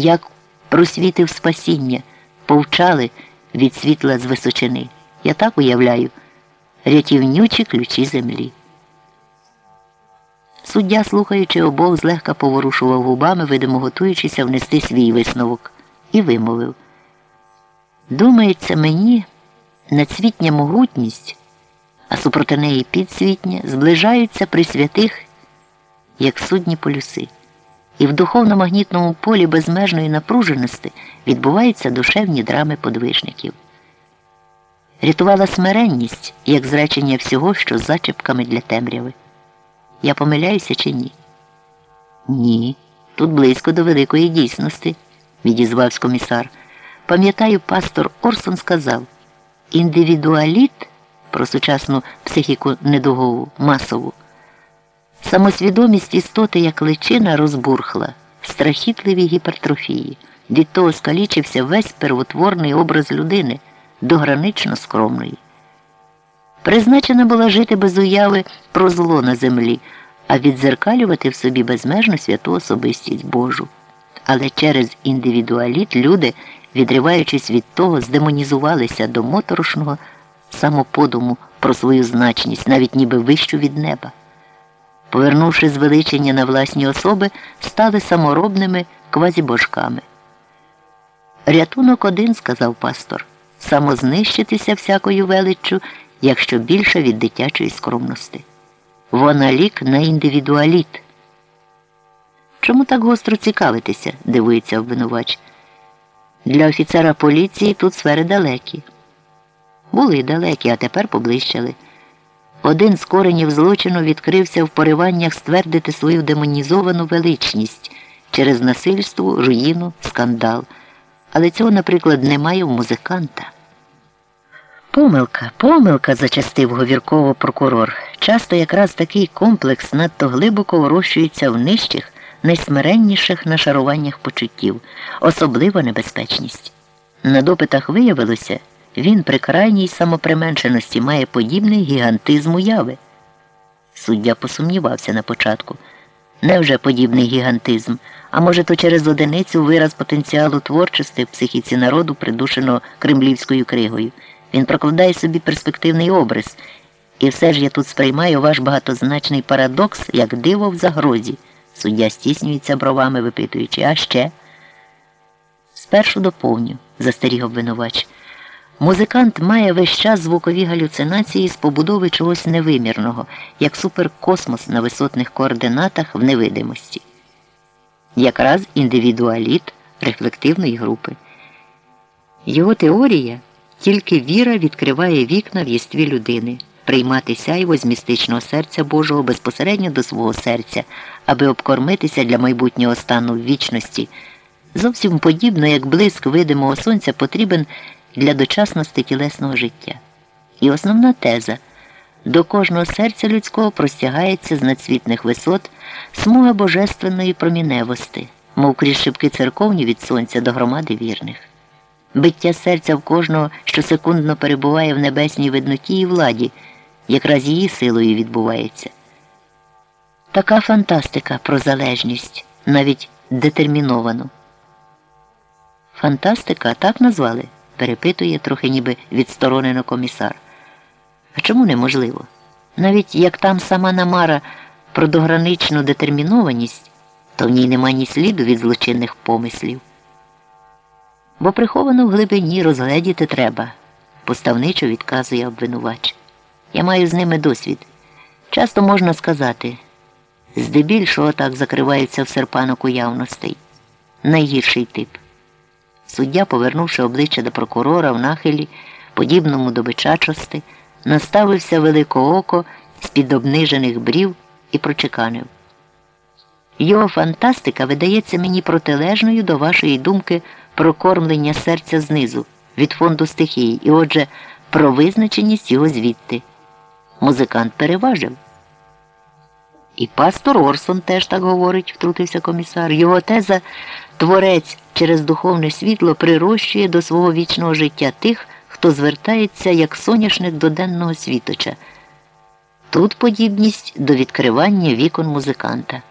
як просвітив спасіння, повчали від світла з височини. Я так уявляю рятівнючі ключі землі. Суддя, слухаючи обох, злегка поворушував губами, видимо, готуючися внести свій висновок, і вимовив. Думається, мені надсвітня могутність, а супроти неї підсвітня, зближаються при святих, як судні полюси, і в духовно-магнітному полі безмежної напруженості відбуваються душевні драми подвижників. Рятувала смиренність, як зречення всього, що з зачепками для темряви. Я помиляюся чи ні? Ні. Тут близько до великої дійсності, відізвався комісар. Пам'ятаю, пастор Орсон сказав індивідуаліт про сучасну психіку недугову, масову. Самосвідомість істоти як личина розбурхла в страхітливій гіпертрофії. Від того скалічився весь первотворний образ людини догранично скромної. Призначена була жити без уяви про зло на землі, а відзеркалювати в собі безмежну святу особистість Божу. Але через індивідуаліт люди, відриваючись від того, здемонізувалися до моторошного самоподуму про свою значність, навіть ніби вищу від неба. Повернувши звеличення на власні особи, стали саморобними квазібожками. Рятунок один, сказав пастор, самознищитися всякою величчю, якщо більше від дитячої скромності. Вона лік на індивідуаліт. Чому так гостро цікавитися? дивується обвинувач. Для офіцера поліції тут сфери далекі. Були далекі, а тепер поблищали. Один з коренів злочину відкрився в пориваннях ствердити свою демонізовану величність через насильство, руїну, скандал. Але цього, наприклад, немає в музиканта. Помилка, помилка, зачастив говірково прокурор. Часто якраз такий комплекс надто глибоко вирощується в нижчих, найсмиренніших нашаруваннях почуттів, особлива небезпечність. На допитах виявилося, він при крайній самоприменшеності має подібний гігантизм уяви. Суддя посумнівався на початку. Невже подібний гігантизм? А може, то через одиницю вираз потенціалу творчості в психіці народу, придушеного кремлівською кригою. Він прокладає собі перспективний образ. І все ж я тут сприймаю ваш багатозначний парадокс, як диво в загрозі. Суддя стіснюється бровами, випитуючи, а ще. Спершу доповню, застеріг обвинувач. Музикант має весь час звукові галюцинації з побудови чогось невимірного, як суперкосмос на висотних координатах в невидимості. Якраз індивідуаліт рефлективної групи. Його теорія тільки віра відкриває вікна в єстві людини, приймати сяйво з містичного серця Божого безпосередньо до свого серця, аби обкормитися для майбутнього стану в вічності. Зовсім подібно, як блиск видимого сонця потрібен для дочасності тілесного життя. І основна теза до кожного серця людського простягається з надсвітних висот смуга божественної проміневості, мов крізь шибки церковні від сонця до громади вірних. Биття серця в кожного щосекундно перебуває в небесній видноті і владі, якраз її силою відбувається. Така фантастика про залежність, навіть детерміновану. Фантастика так назвали? Перепитує трохи ніби відсторонено комісар. А чому неможливо? Навіть як там сама намара про дограничну детермінованість, то в ній нема ні сліду від злочинних помислів. Бо приховано в глибині розгледіти треба, поставничо відказує обвинувач. Я маю з ними досвід. Часто можна сказати, здебільшого так закриваються в серпанок уявностей. Найгірший тип. Суддя, повернувши обличчя до прокурора в нахилі, подібному до бичачости, наставився великооко з-під обнижених брів і прочеканив. Його фантастика видається мені протилежною до вашої думки про кормлення серця знизу від фонду стихії і, отже, про визначеність його звідти. Музикант переважив. І пастор Орсон теж так говорить, втрутився комісар. Його теза творець через духовне світло прирощує до свого вічного життя тих, хто звертається як соняшник до денного світоча. Тут подібність до відкривання вікон музиканта.